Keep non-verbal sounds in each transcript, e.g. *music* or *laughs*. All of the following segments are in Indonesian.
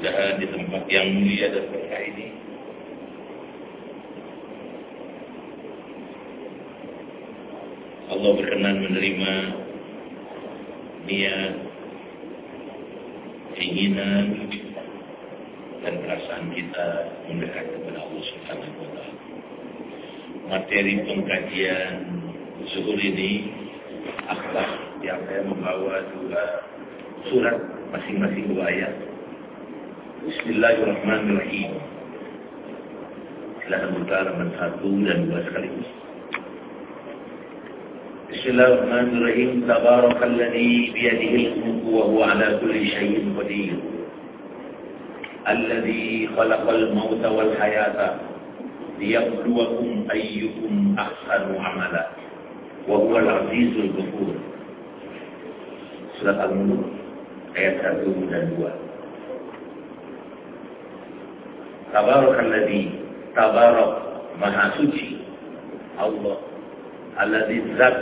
Mudah-mudahan di tempat yang mulia dan berkah ini Allah berkenan menerima niat, keinginan, dan perasaan kita mendekat kepada Allah Subhanahu wa. Materi pengkajian zuhur ini akhlak yang saya membawa dua surat masing-masing dua ayat. Bismillahirrahmanirrahim. Silakan buka halaman satu dan dua sekaligus. Bismillahirrahmanirrahim. Tabarakalladzi biyadihi al-mulku wa huwa ala kulli syai'in qadir. Alladzi khalaqal mauta wal hayata liyabluwakum ayyukum ahsanu amala. Wa huwal azizul ghafur. Surat Al-Mulk ayat 1 dan 2. Tabarakalladzi tabarak. Maha suci. Allah. Alladzi zat.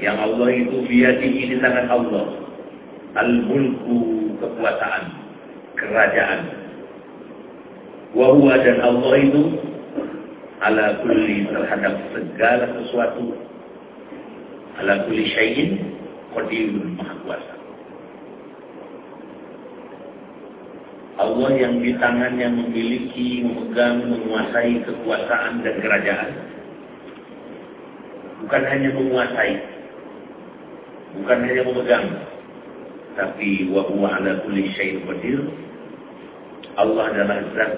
Yang Allah itu biadihi di tangan Allah. Al-mulku kekuasaan. Kerajaan. Wa huwa dan Allah itu ala kulli terhadap segala sesuatu. Ala kulli syai'in qadirun maha kuasa Allah yang di tangannya memiliki, memegang, menguasai kekuasaan dan kerajaan. Bukan hanya menguasai, bukan hanya memegang, tapi wa huwa ala kulli syai'in. Allah adalah zat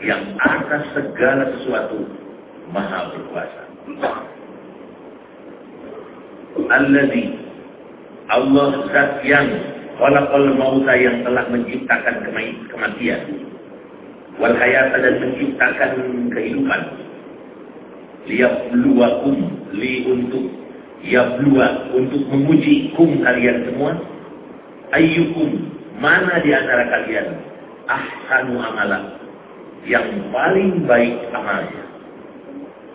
yang atas segala sesuatu maha berkuasa. Alladzi Allah zat yang Walakal mauta yang telah menciptakan kematian. Wal hayata dan menciptakan kehidupan. Liyabluwakum. Li untuk. Yabluwa. Untuk menguji kum kalian semua. Ayyukum. Mana di antara kalian. Ahsanu amalan. Yang paling baik amalnya.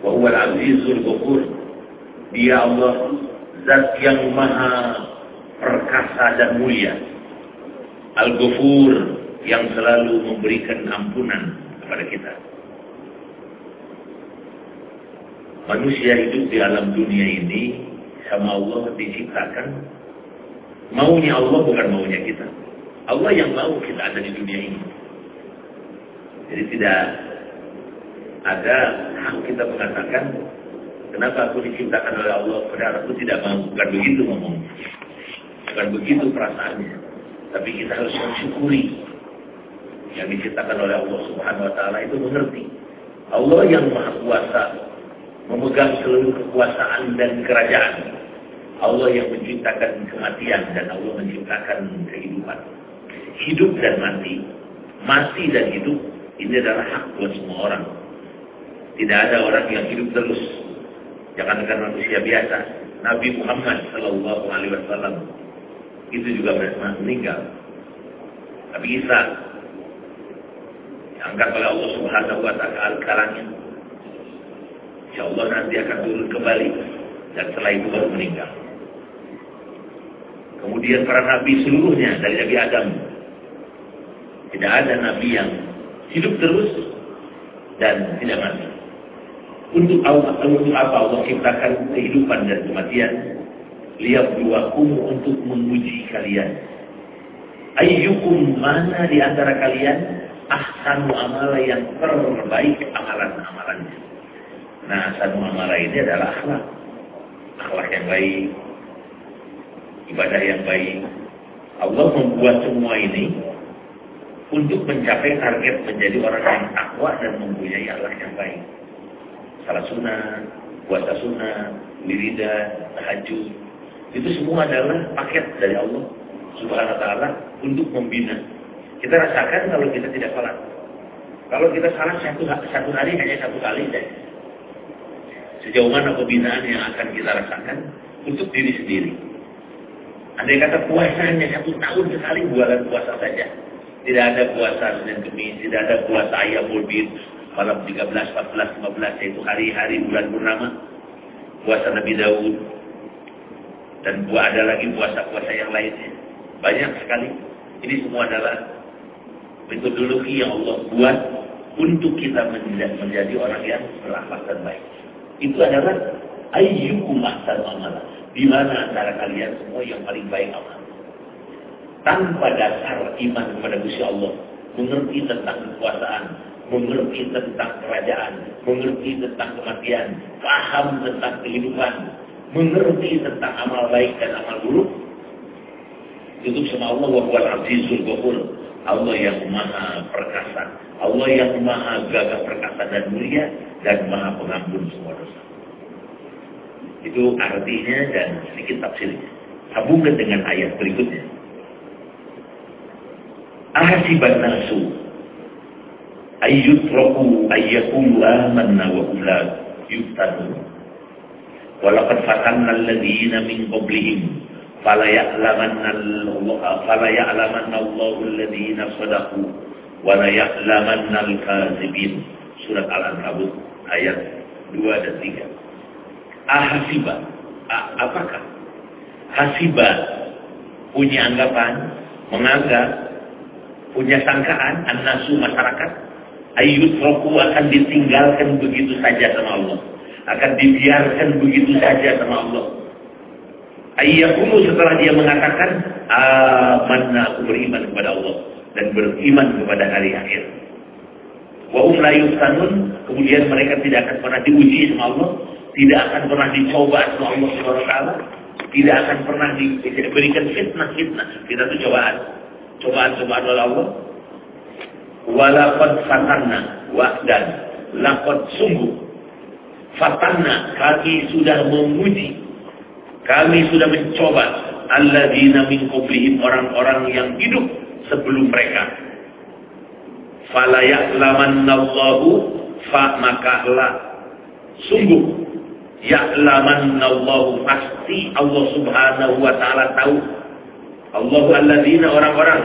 Wa huwal azizul ghafur. Dia Allah. Zat yang maha perkasa dan mulia. Al-Ghafur yang selalu memberikan ampunan kepada kita. Manusia hidup di alam dunia ini sama Allah diciptakan. Maunya Allah bukan maunya kita. Allah yang mau kita ada di dunia ini. Jadi tidak ada hak kita mengatakan kenapa aku diciptakan oleh Allah padahal aku tidak mau. Bukan begitu ngomong. Bukan begitu perasaannya. Tapi kita harus mensyukuri yang diciptakan oleh Allah Subhanahu wa taala itu mengerti. Allah yang Maha Kuasa memegang seluruh kekuasaan dan kerajaan. Allah yang menciptakan kematian dan Allah menciptakan kehidupan. Hidup dan mati, mati dan hidup ini adalah hak buat semua orang. Tidak ada orang yang hidup terus. Jangankan manusia biasa. Nabi Muhammad Shallallahu Alaihi Wasallam itu juga meninggal. Tapi Isa diangkat oleh Allah Subhanahu wa taala kalanya. Insya Allah nanti akan turun kembali dan setelah itu baru meninggal. Kemudian para nabi seluruhnya dari Nabi Adam tidak ada nabi yang hidup terus dan tidak mati. Untuk Allah, untuk apa Allah ciptakan kehidupan dan kematian? Liyabluwakum untuk menguji kalian. Ayyukum mana di antara kalian ahsanu amala yang terbaik amalan-amalannya. Nah, ahsanu amala ini adalah akhlak. Akhlak yang baik, ibadah yang baik. Allah membuat semua ini untuk mencapai target menjadi orang yang takwa dan mempunyai akhlak yang baik. Salah sunnah, puasa sunnah, wirida, tahajud, itu semua adalah paket dari Allah Subhanahu wa taala untuk membina. Kita rasakan kalau kita tidak salat. Kalau kita salat satu, satu hari hanya satu kali saja. Sejauh mana pembinaan yang akan kita rasakan untuk diri sendiri. Andai kata puasa hanya satu tahun sekali bulan puasa saja. Tidak ada puasa Senin Kemis, tidak ada puasa ayam Bid, malam 13, 14, 15 yaitu hari-hari bulan purnama. Puasa Nabi Daud. Dan ada lagi puasa-puasa yang lainnya. Banyak sekali. Ini semua adalah metodologi yang Allah buat untuk kita menjadi orang yang berakhlak dan baik. Itu adalah ayyukum ahsanu amala. Di mana antara kalian semua yang paling baik amal tanpa dasar iman kepada Gusti Allah, mengerti tentang kekuasaan, mengerti tentang kerajaan, mengerti tentang kematian, paham tentang kehidupan, mengerti tentang amal baik dan amal buruk. Itu sama Allah wa huwal azizul ghafur. Allah yang maha perkasa, Allah yang maha gagah perkasa dan mulia dan maha pengampun semua dosa. Itu artinya dan sedikit tafsirnya. Sambungkan dengan ayat berikutnya. Ahasiban nasu ayyutraku ayyakulu amanna wa ula yuftanu walaqad fatanna alladhina min qablihim. Fala ya'lamanna Allah fala ya'lamanna Allahu alladhina sadaqu. Wa la ya'lamanna al-ankabut ayat 2 dan 3 ahasiba. Apakah? Hasiba. Punya anggapan menganggap punya sangkaan an-nasu masyarakat ayut roku akan ditinggalkan begitu saja sama Allah akan dibiarkan begitu saja sama Allah. Ayyakumu setelah dia mengatakan amanna aku beriman kepada Allah dan beriman kepada hari akhir. Wa um la kemudian mereka tidak akan pernah diuji sama Allah tidak akan pernah dicoba sama Allah taala tidak akan pernah diberikan fitnah-fitnah kita itu cobaan. Cobaan-cobaan oleh Allah. Walakad fatanna dan lakad sungguh fatanna kami sudah menguji kami sudah mencoba alladzina min qablihim orang-orang yang hidup sebelum mereka. Fala ya'lamannallahu fa maka la sungguh ya'lamannallahu pasti Allah Subhanahu wa taala tahu. Allah alladzina orang-orang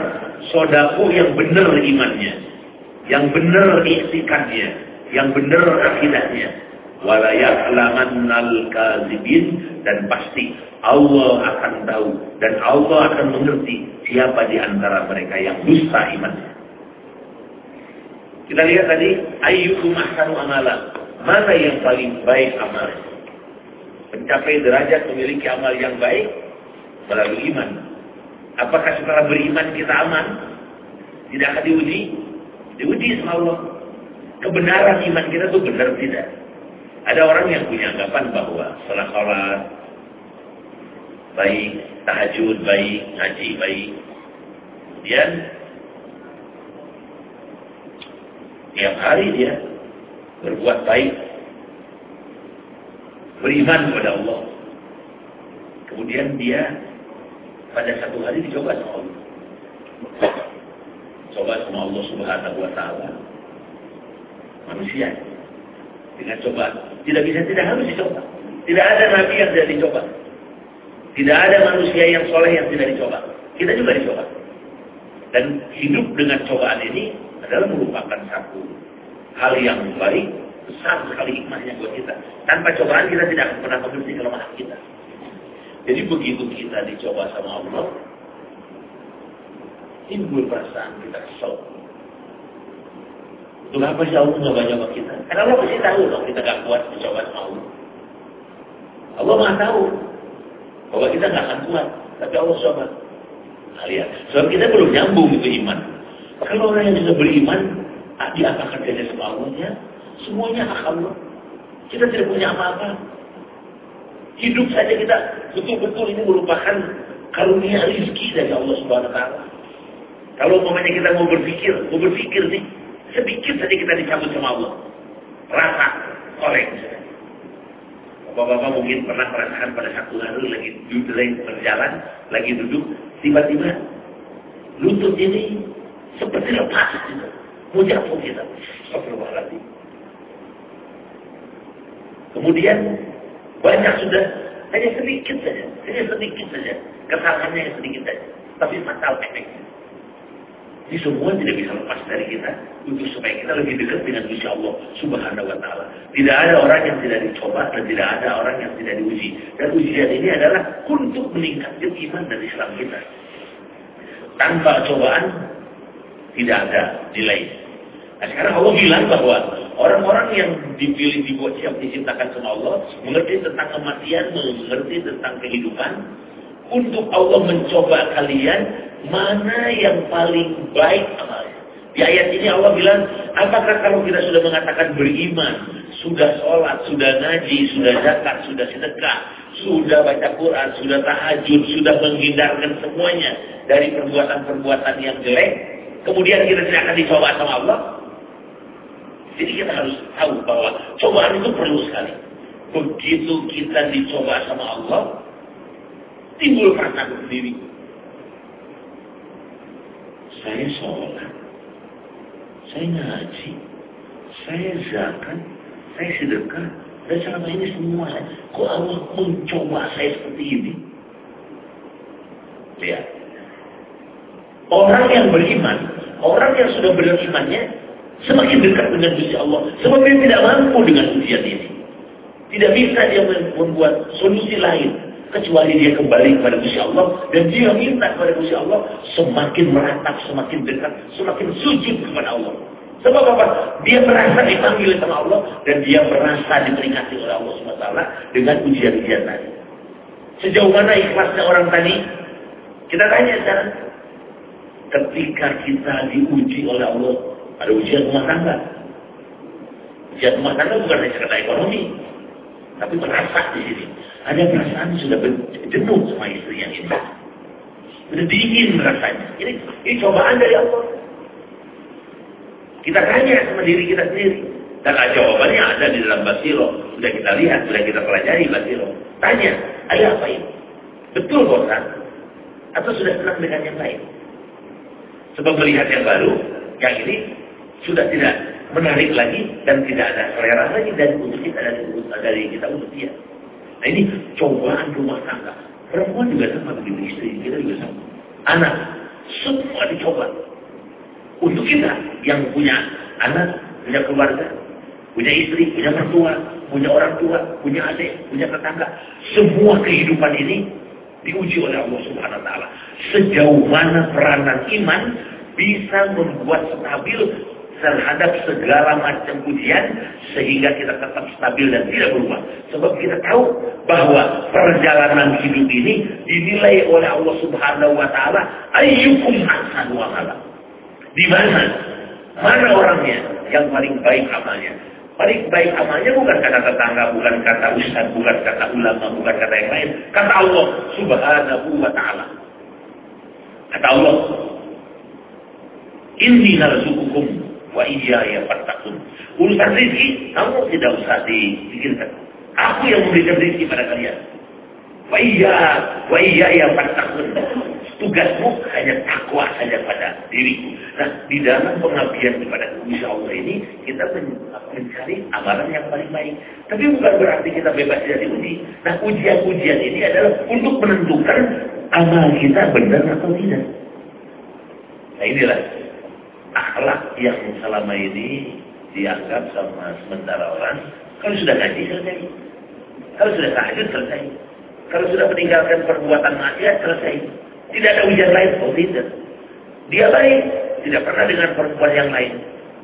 sodaku yang benar imannya, yang benar istiqadnya, yang benar akidahnya. Walaya'lamannal kazibin dan pasti Allah akan tahu dan Allah akan mengerti siapa di antara mereka yang dusta imannya. Kita lihat tadi ayyukum ahsanu amala. Mana yang paling baik amalnya? Mencapai derajat memiliki amal yang baik melalui iman. Apakah setelah beriman kita aman? Tidak akan diuji? Diuji sama Allah. Kebenaran iman kita itu benar tidak? Ada orang yang punya anggapan bahwa setelah sholat, baik, tahajud baik, ngaji baik. Kemudian, tiap hari dia berbuat baik. Beriman kepada Allah. Kemudian dia pada satu hari dicoba sama Allah. Coba sama Allah Subhanahu wa taala. Manusia dengan coba tidak bisa tidak harus dicoba. Tidak ada nabi yang tidak dicoba. Tidak ada manusia yang soleh yang tidak dicoba. Kita juga dicoba. Dan hidup dengan cobaan ini adalah merupakan satu hal yang baik, besar sekali hikmahnya buat kita. Tanpa cobaan kita tidak akan pernah mengerti kelemahan kita. Jadi begitu kita dicoba sama Allah, timbul perasaan kita kesal. Kenapa sih Allah nyoba-nyoba kita? Karena Allah pasti tahu loh kita gak kuat mencoba sama Allah. Allah nggak tahu bahwa kita gak akan kuat, tapi Allah coba. Nah, lihat, sebab kita belum nyambung itu iman. Kalau orang yang sudah beriman, dia akan kerjanya sama Allah, ya, semuanya hak Allah. Kita tidak punya apa-apa. Hidup saja kita betul-betul ini merupakan karunia rizki dari Allah Subhanahu wa taala. Kalau umpamanya kita mau berpikir, mau berpikir nih, sedikit saja kita dicabut sama Allah. Rasa, korek. Bapak-bapak mungkin pernah merasakan pada satu hari lagi duduk lagi berjalan, lagi duduk, tiba-tiba lutut ini seperti lepas gitu. Mau jatuh kita. Astagfirullahaladzim. Kemudian banyak sudah hanya sedikit saja, hanya sedikit saja. Kesalahannya yang sedikit saja. Tapi fatal efeknya. Ini semua tidak bisa lepas dari kita untuk supaya kita lebih dekat dengan Gusti Allah Subhanahu wa taala. Tidak ada orang yang tidak dicoba dan tidak ada orang yang tidak diuji. Dan ujian ini adalah untuk meningkatkan iman dan Islam kita. Tanpa cobaan tidak ada nilai. Nah, sekarang Allah bilang bahwa orang-orang yang dipilih dibuat siap diciptakan sama Allah mengerti tentang kematian, mengerti tentang kehidupan, untuk Allah mencoba kalian mana yang paling baik amalnya. Di ayat ini Allah bilang, apakah kalau kita sudah mengatakan beriman, sudah sholat, sudah ngaji, sudah zakat, sudah sedekah, sudah baca Quran, sudah tahajud, sudah menghindarkan semuanya dari perbuatan-perbuatan yang jelek, kemudian kita tidak akan dicoba sama Allah? Jadi kita harus tahu bahwa cobaan itu perlu sekali. Begitu kita dicoba sama Allah, timbul rasa sendiri. Saya sholat, saya ngaji, saya zakat, saya sedekah, dan selama ini semua, kok Allah mencoba saya seperti ini? Lihat. Orang yang beriman, orang yang sudah berimannya, semakin dekat dengan Gusti Allah, semakin tidak mampu dengan ujian ini. Tidak bisa dia membuat solusi lain kecuali dia kembali kepada Gusti Allah dan dia minta kepada Gusti Allah semakin meratap, semakin dekat, semakin sujud kepada Allah. Sebab apa? Dia merasa dipanggil sama Allah dan dia merasa diperingati oleh Allah SWT dengan ujian-ujian tadi. Sejauh mana ikhlasnya orang tadi? Kita tanya sekarang. Ketika kita diuji oleh Allah, ada ujian rumah tangga. Ujian rumah tangga bukan hanya ekonomi, tapi merasa di sini. Ada perasaan sudah jenuh sama istri yang ini. Sudah dingin rasanya. Ini, ini cobaan dari Allah. Kita tanya sama diri kita sendiri. Dan jawabannya ada di dalam Basiro. Sudah kita lihat, sudah kita pelajari Basiro. Tanya, ada apa ini? Betul bosan? Atau sudah senang dengan yang lain? Sebab melihat yang baru, yang ini sudah tidak menarik lagi dan tidak ada selera lagi dan untuk kita dari, dari kita untuk dia. Nah ini cobaan rumah tangga. Perempuan juga sama begitu istri, kita juga sama. Anak, semua dicoba. Untuk kita yang punya anak, punya keluarga, punya istri, punya mertua, punya orang tua, punya adik, punya tetangga. Semua kehidupan ini diuji oleh Allah Subhanahu taala. Sejauh mana peranan iman bisa membuat stabil terhadap segala macam ujian sehingga kita tetap stabil dan tidak berubah. Sebab kita tahu bahwa perjalanan hidup ini dinilai oleh Allah Subhanahu wa taala ayyukum ahsanu amala. Di mana? Mana orangnya yang paling baik amalnya? Paling baik amalnya bukan kata tetangga, bukan kata ustaz, bukan kata ulama, bukan kata yang lain. Kata Allah Subhanahu wa taala. Kata Allah, Inni narzukukum Wa iya ya fatakun. Urusan rezeki, kamu tidak usah dipikirkan. Aku yang memberikan rezeki pada kalian. Wa iya, wa iya ya. Tugasmu hanya takwa saja pada diriku. Nah, di dalam pengabdian kepada Insya Allah ini, kita mencari amalan yang paling baik. Tapi bukan berarti kita bebas dari uji. Nah, ujian-ujian ini adalah untuk menentukan amal kita benar atau tidak. Nah, inilah akhlak yang selama ini dianggap sama sementara orang kalau sudah ngaji selesai. Kalau sudah tahajud selesai. Kalau sudah meninggalkan perbuatan maksiat selesai. Tidak ada ujian lain oh tidak. Dia baik tidak pernah dengan perempuan yang lain.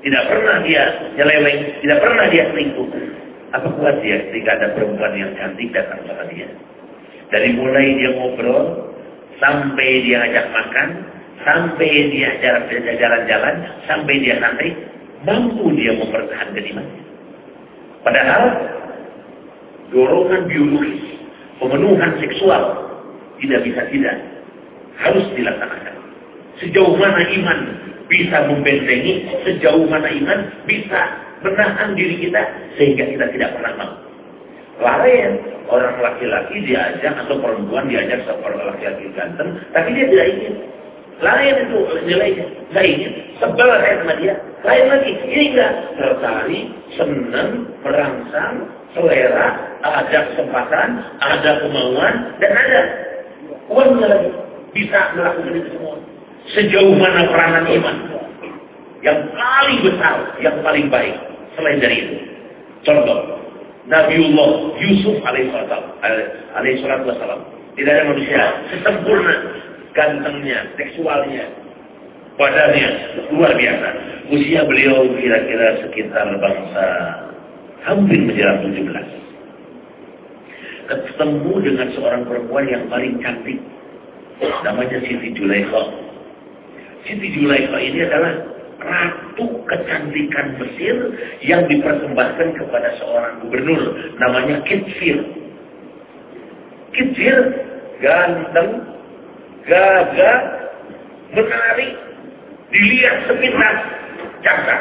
Tidak pernah dia nyeleweng tidak pernah dia selingkuh. Apa kuat dia ketika ada perempuan yang cantik datang sama dia? Dari mulai dia ngobrol sampai dia ajak makan sampai dia jalan-jalan, sampai dia santai, mampu dia mempertahankan imannya. Padahal dorongan biologis, pemenuhan seksual tidak bisa tidak harus dilaksanakan. Sejauh mana iman bisa membentengi, sejauh mana iman bisa menahan diri kita sehingga kita tidak pernah mau. Lain, orang laki-laki diajak atau perempuan diajak seorang laki-laki ganteng, tapi dia tidak ingin. Lain itu nilainya. Saya ingin. Sebel saya sama dia. Lain lagi. Ini enggak. Tertarik, senang, merangsang, selera, ada kesempatan, ada kemauan, dan ada uangnya lagi. Bisa melakukan itu semua. Sejauh mana peranan iman? Yang paling besar, yang paling baik. Selain dari itu. Contoh. Nabiullah Yusuf alaihissalam. Tidak ada manusia sesempurna gantengnya, seksualnya, badannya luar biasa. Usia beliau kira-kira sekitar bangsa hampir menjelang 17. Ketemu dengan seorang perempuan yang paling cantik. Namanya Siti Julaikha. Siti Julaikha ini adalah ratu kecantikan Mesir yang dipersembahkan kepada seorang gubernur namanya Kitfir. Kitfir ganteng, gagah, menarik, dilihat sepintas, cakap.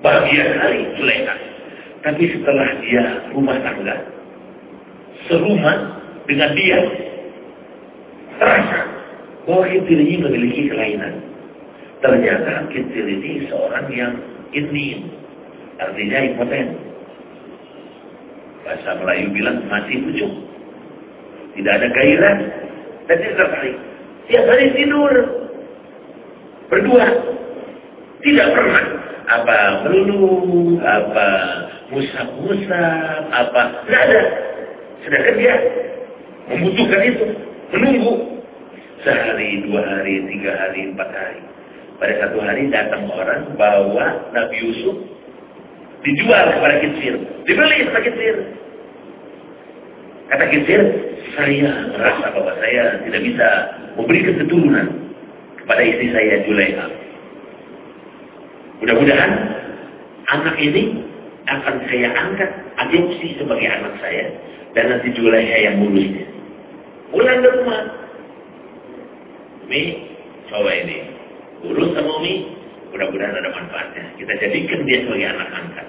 Bahagia sekali Zulaikha. Tapi setelah dia rumah tangga, serumah dengan dia, terasa bahwa Kitfir ini memiliki kelainan. Ternyata Kitfir ini seorang yang ini, artinya impoten. Bahasa Melayu bilang mati pucuk. Tidak ada gairah, dan dia tertarik. Tiap hari tidur. Berdua. Tidak pernah. Apa melulu, apa musab-musab, apa. Tidak ada. Sedangkan dia membutuhkan itu. Menunggu. Sehari, dua hari, tiga hari, empat hari. Pada satu hari datang orang bawa Nabi Yusuf dijual kepada Kitsir. Dibeli kepada Kitsir. Kata Kitsir, saya merasa bahwa saya tidak bisa memberikan keturunan kepada istri saya Juleha. Mudah-mudahan anak ini akan saya angkat adopsi sebagai anak saya dan nanti Juleha yang ngurusnya. Pulang ke rumah. Mi, coba ini. Urus sama Mi, mudah-mudahan ada manfaatnya. Kita jadikan dia sebagai anak angkat.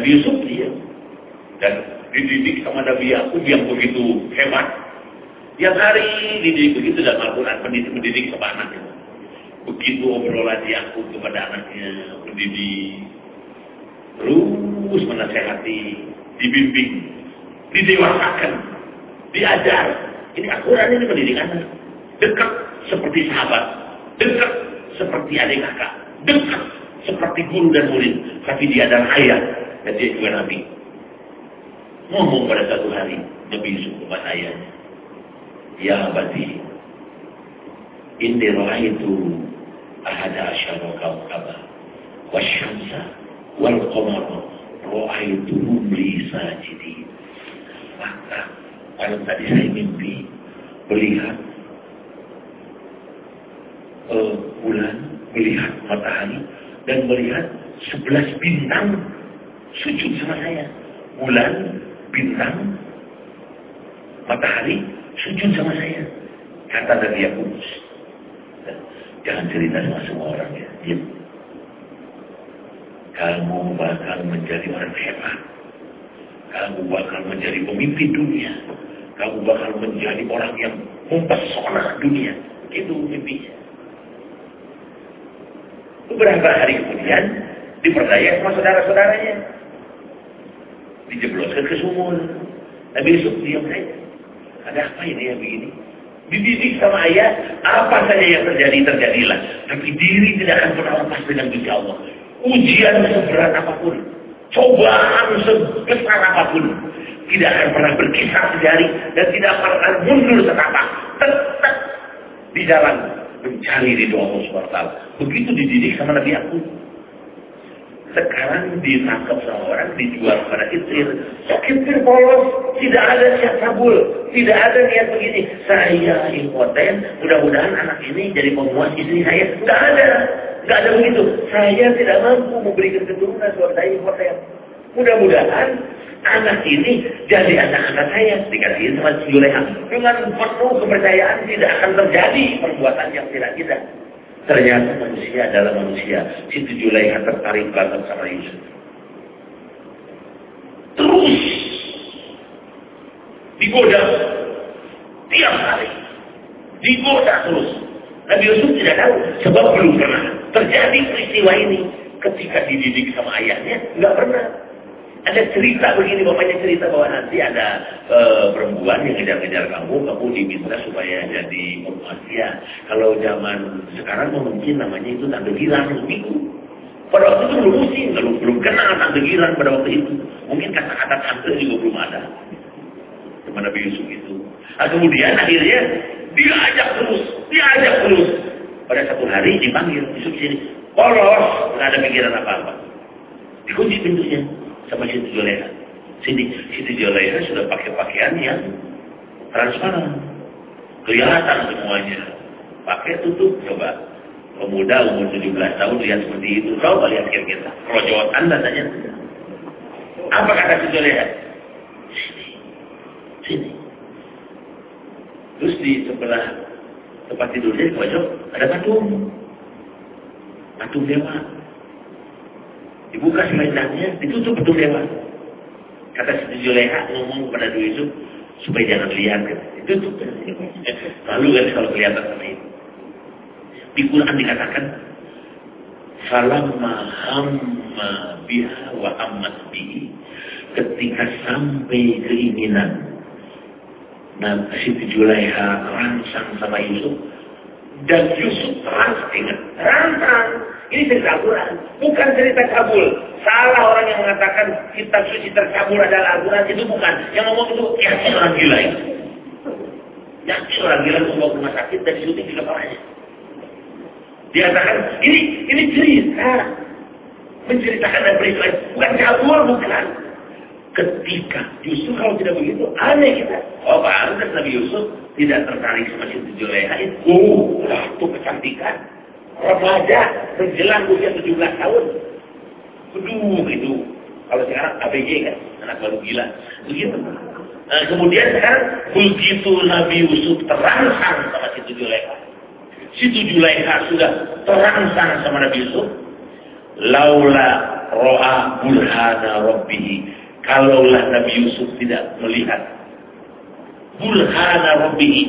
Nabi Yusuf dia. Dan dididik sama Nabi Yakub yang begitu hebat. Tiap hari dididik begitu dan Al-Quran pendidik mendidik sama anaknya. Begitu obrolan Yakub kepada anaknya, mendidik, terus menasehati, dibimbing, didewasakan, diajar. Ini Al-Quran ini mendidik anak. Dekat seperti sahabat, dekat seperti adik kakak, dekat seperti guru dan murid. Tapi dia adalah ayah dan dia juga nabi ngomong pada satu hari Nabi Yusuf kepada ayahnya Ya abadi Inni ra'aitu ahada asyara kawkaba wasyamsa wal qamara ra'aituhum li sajidi. Maka malam tadi saya mimpi melihat uh, bulan melihat matahari dan melihat sebelas bintang sujud sama saya. Bulan bintang, matahari, sujud sama saya. Kata Nabi Yakub, jangan cerita sama semua orang ya. Diam. Kamu bakal menjadi orang hebat. Kamu bakal menjadi pemimpin dunia. Kamu bakal menjadi orang yang mempesona dunia. Itu mimpinya. Beberapa hari kemudian diperdaya sama saudara-saudaranya dijebloskan ke sumur. Nabi Yusuf diam saja. Ada apa ini yang begini? Dididik sama ayah, apa saja yang terjadi, terjadilah. Tapi diri tidak akan pernah lepas dengan Gusti Allah. Ujian seberat apa pun, cobaan sebesar apa pun, tidak akan pernah berkisar sejari dan tidak pernah mundur setapak. Tetap di jalan mencari di Allah SWT. Begitu dididik sama Nabi aku. Sekarang ditangkap sama orang, dijual kepada Kitir. Kitir polos, tidak ada siap sabul, tidak ada niat begini. Saya impoten, mudah-mudahan anak ini jadi pemuas istri saya. Tidak ada, tidak ada begitu. Saya tidak mampu memberikan keturunan buat saya impoten. Mudah-mudahan anak ini jadi anak-anak saya dikasih sama Juleha dengan penuh kepercayaan tidak akan terjadi perbuatan yang tidak tidak. Ternyata manusia adalah manusia. Situ Julaiha tertarik banget sama Yusuf. Digoda. Tiap hari. Digoda terus. Nabi Yusuf tidak tahu. Sebab belum pernah terjadi peristiwa ini. Ketika dididik sama ayahnya, nggak pernah. Ada cerita begini, bapaknya cerita bahwa nanti ada e, perempuan yang ngejar-ngejar kamu, kamu diminta supaya jadi ya. Kalau zaman sekarang mungkin namanya itu tante girang, begitu. Pada waktu itu belum pusing, belum, belum kenal tante girang pada waktu itu. Mungkin kata-kata tante juga belum ada. Teman Nabi Yusuf itu. Nah, kemudian akhirnya dia ajak terus, dia ajak terus. Pada satu hari dipanggil, Yusuf sini. Polos, nggak ada pikiran apa-apa. Dikunci pintunya sama Siti Juleha. Siti, Siti Juleha sudah pakai pakaian yang transparan. Kelihatan semuanya. Pakai tutup, coba. Pemuda umur 17 tahun lihat seperti itu. Coba lihat kira-kira. Anda tanya. Apa kata Siti Juleha? Sini. Terus di sebelah tempat tidurnya di pojok ada patung. Patung dewa. Dibuka selendangnya, ditutup patung dewa. Kata Siti Juleha ngomong kepada Dwi Yusuf, supaya jangan lihat. Kan. Ditutup. *laughs* Lalu kan kalau kelihatan seperti itu. Di Quran dikatakan, Falamma hamma biha wa ammat bihi. Ketika sampai keinginan Nah, Siti Julaiha rangsang sama Yusuf. Dan Yusuf terangsang, ingat, rangsang. Ini cerita Al-Quran, bukan cerita kabul. Salah orang yang mengatakan kitab suci terkabul adalah Al-Quran, itu bukan. Yang ngomong itu yakin orang gila itu. Yakin orang gila itu mau rumah sakit dan disuntik di kepalanya. Dia katakan, ini ini cerita. Menceritakan dan peristiwa, bukan kabul, bukan ketika Yusuf kalau tidak begitu aneh kita. Oh pantas Nabi Yusuf tidak tertarik sama Siti Juleha itu. Waktu kecantikan remaja menjelang usia 17 tahun. Aduh itu. Kalau sekarang ABG kan anak baru gila. Begitu. Nah, kemudian sekarang begitu Nabi Yusuf terangsang sama Siti Juleha. Siti Juleha sudah terangsang sama Nabi Yusuf. Laula ro'a burhana rabbihi Kalaulah Nabi Yusuf tidak melihat burhana rabbihi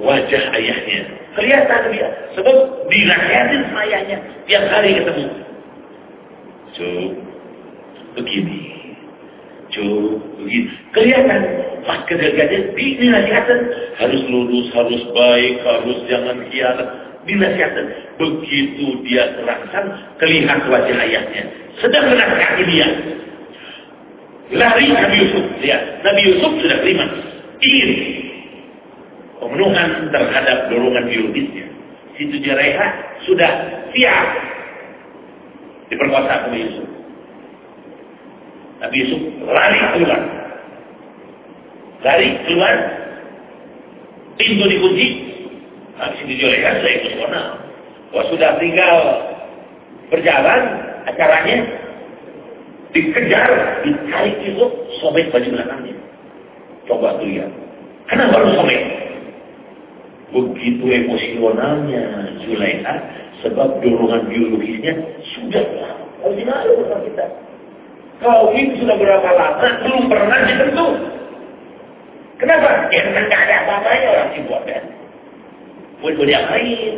wajah ayahnya. Kelihatan dia. Sebab dinasihatin sama ayahnya. Tiap hari ketemu. Cuk, begini. Cuk, begini. Kelihatan. Pas kegagalan dinasihatin. Harus lurus, harus baik, harus jangan hianat. Dinasihatin. Begitu dia terangsang, kelihatan wajah ayahnya. Sedang menasihati dia. Lari Nabi Yusuf. Lihat, Nabi Yusuf sudah terima. Ingin pemenuhan terhadap dorongan biologisnya. Situ Jereha sudah siap diperkosa Nabi Yusuf. Nabi Yusuf lari keluar. Lari keluar. Pintu dikunci. Nah, Situ Jereha sudah ikut Wah sudah tinggal berjalan acaranya dikejar, ditarik itu, sobek baju belakangnya. Coba tuh ya. Kenapa harus sobek? Begitu emosionalnya Zulaikha, sebab dorongan biologisnya sudah dimalu sama kita. Kau ini sudah berapa lama belum pernah disentuh. Kenapa? Ya nggak ada apa-apanya orang buat kan. Yang lain.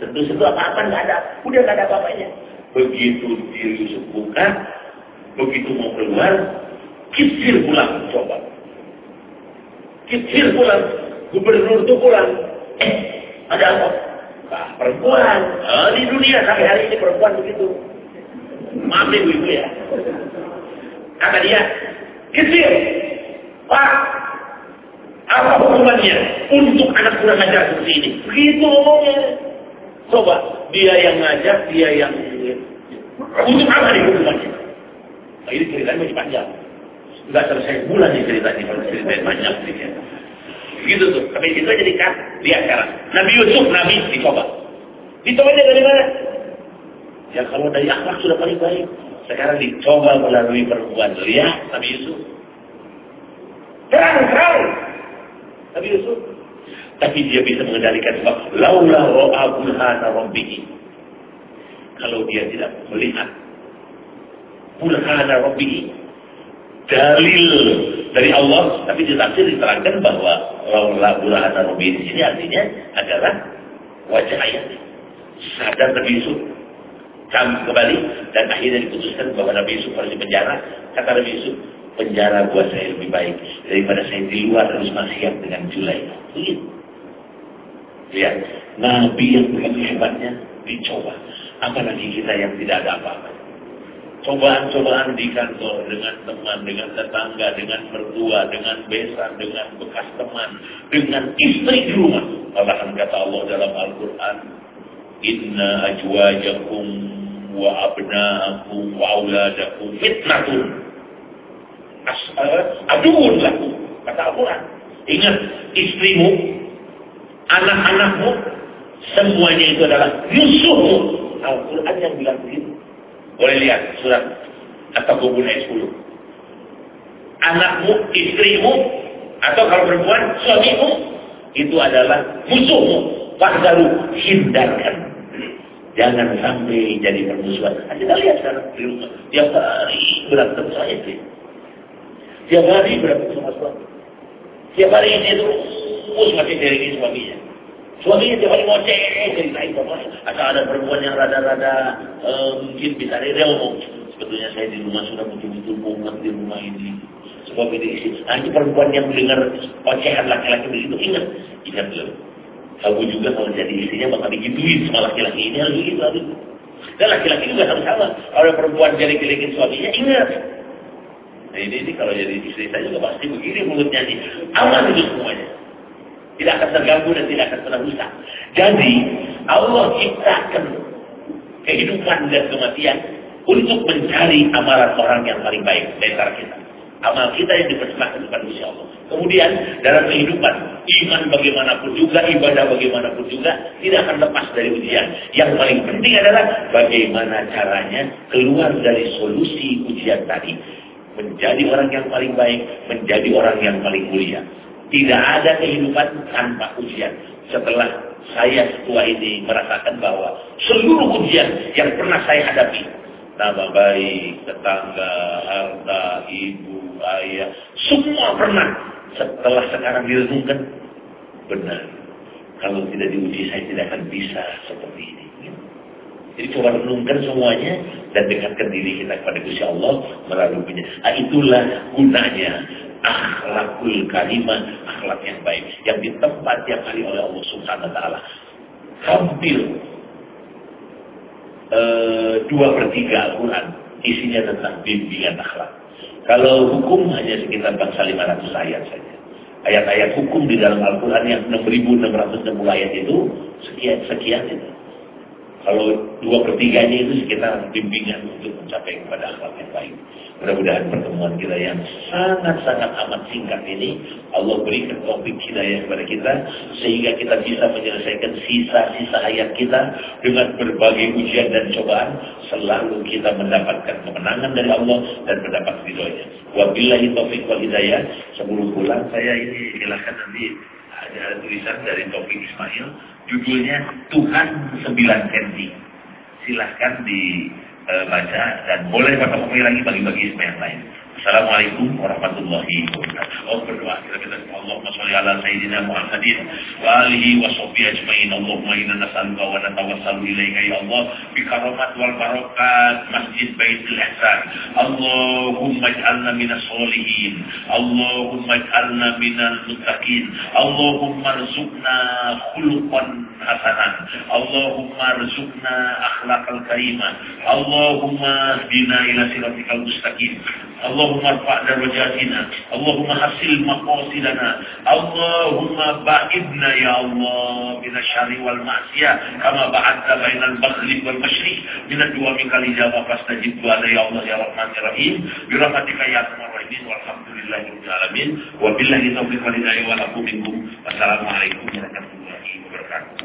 Sentuh-sentuh apa-apa nggak ada. Udah nggak ada apa-apanya. Begitu diri buka, Begitu mau keluar, kisir pulang, coba. Kisir pulang, gubernur itu pulang. Eh, ada apa? Nah, perempuan. Oh, di dunia sampai hari ini perempuan begitu. Maaf ibu-ibu ya. Kata dia, kisir. Pak, apa hukumannya untuk anak kurang ajar seperti ini? Begitu ngomongnya. Coba, dia yang ngajak, dia yang... Untuk apa nih hukumannya? Nah, ini ceritanya masih panjang. Enggak selesai bulan ini kalau cerita banyak ya. Begitu tuh. Tapi itu aja dikat lihat sekarang. Nabi Yusuf Nabi dicoba. Dicobanya dari mana? Ya kalau dari akhlak sudah paling baik. Sekarang dicoba melalui perempuan. Lihat Nabi Yusuf. Terang-terang. Nabi Yusuf. Tapi dia bisa mengendalikan sebab laula ro'a bulhana rabbihi. Kalau dia tidak melihat burhana rabbihi dalil dari Allah, tapi di tafsir diterangkan bahwa laulah burhana rabbi di sini artinya adalah wajah ayat. Sadar Nabi Yusuf kami kembali dan akhirnya diputuskan bahwa Nabi Yusuf harus dipenjara. Kata Nabi Yusuf, penjara buat saya lebih baik daripada saya di luar harus maksiat dengan Julai. Begitu. Lihat, Nabi yang begitu hebatnya dicoba. Apalagi kita yang tidak ada apa-apa. Cobaan-cobaan di kantor dengan teman, dengan tetangga, dengan mertua, dengan besan, dengan bekas teman, dengan istri di rumah. Bahkan kata Allah dalam Al-Quran, Inna ajwajakum wa abna'akum wa auladakum fitnatun. Aduun lakum. Kata Al-Quran. Ingat, istrimu, anak-anakmu, semuanya itu adalah musuhmu. Al-Quran yang bilang begitu. Boleh lihat surat At-Taghabun ayat 10. Anakmu, istrimu, atau kalau perempuan, suamimu, itu adalah musuhmu. Fahdaru, hindarkan. Jangan sampai jadi permusuhan. Nah, kita lihat sekarang di. Tiap hari berantem saya sih. Tiap hari berantem sama suami. Tiap hari ini terus masih dari suaminya. Suaminya tiap hari ngoceh, ceritain sama Asal ada perempuan yang rada-rada uh, mungkin bisa dia ngomong. Sebetulnya saya di rumah sudah betul-betul mumet di rumah ini. Sebab ini isi. Nah, perempuan yang mendengar ocehan laki-laki begitu, ingat. Ingat loh. Kamu juga kalau jadi istrinya bakal digituin sama laki-laki ini harus begitu. Harus. Dan laki-laki juga harus sama. Kalau perempuan jadi gilikin suaminya, ingat. Nah ini, ini kalau jadi istri saya juga pasti begini mulutnya nih. Aman itu semuanya tidak akan terganggu dan tidak akan pernah rusak. Jadi Allah ciptakan kehidupan dan kematian untuk mencari amalan orang yang paling baik di antara kita. Amal kita yang dipersembahkan kepada Gusti Allah. Kemudian dalam kehidupan iman bagaimanapun juga, ibadah bagaimanapun juga tidak akan lepas dari ujian. Yang paling penting adalah bagaimana caranya keluar dari solusi ujian tadi menjadi orang yang paling baik, menjadi orang yang paling mulia. Tidak ada kehidupan tanpa ujian. Setelah saya setua ini merasakan bahwa seluruh ujian yang pernah saya hadapi, nama baik, tetangga, harta, ibu, ayah, semua pernah. Setelah sekarang direnungkan, benar. Kalau tidak diuji, saya tidak akan bisa seperti ini. Jadi coba renungkan semuanya dan dekatkan diri kita kepada Gusti Allah melalui Nah, itulah gunanya akhlakul karimah, akhlak yang baik yang ditempat yang kali oleh Allah Subhanahu wa taala. Hampir uh, dua per tiga Al-Quran isinya tentang bimbingan akhlak. Kalau hukum hanya sekitar bangsa 500 ayat saja. Ayat-ayat hukum di dalam Al-Quran yang 6.660 ayat itu sekian sekian itu. Kalau dua pertiganya itu sekitar bimbingan untuk mencapai kepada akhlak yang baik. Mudah-mudahan pertemuan kita yang sangat-sangat amat singkat ini Allah berikan topik hidayah kepada kita sehingga kita bisa menyelesaikan sisa-sisa hayat kita dengan berbagai ujian dan cobaan selalu kita mendapatkan kemenangan dari Allah dan mendapat ridhonya. Wabillahi taufiq wal hidayah. Sebelum pulang saya ini silahkan nanti ada tulisan dari Topik Ismail judulnya Tuhan 9 cm. Silahkan dibaca dan boleh Bapak lagi bagi-bagi yang lain. Assalamualaikum warahmatullahi wabarakatuh. Oh berdoa kita kita Allahumma sholli ala sayyidina Muhammadin wa alihi wa sahbihi ajmain. Allahumma inna nas'aluka wa natawassalu ilaika ya Allah bi karamat wal barakat Masjid Baitul Ihsan. Allahumma ij'alna minas solihin. Allahumma ij'alna minal muttaqin. Allahumma rzuqna khuluqan hasanan. Allahumma rzuqna akhlaqal karimah. Allahumma hdina ila siratikal mustaqim. اللهم ارفع درجاتنا اللهم حسن مقاصدنا اللهم بعدنا يا الله من الشر والمعصية كما بعدت بين المغرب والمشرق من الدعاء منك الإجابة فاستجب دعانا يا الله يا رحمن الرحيم برحمتك يا أرحم الراحمين والحمد لله رب العالمين وبالله التوفيق والهداية ولكم منكم والسلام عليكم ورحمة الله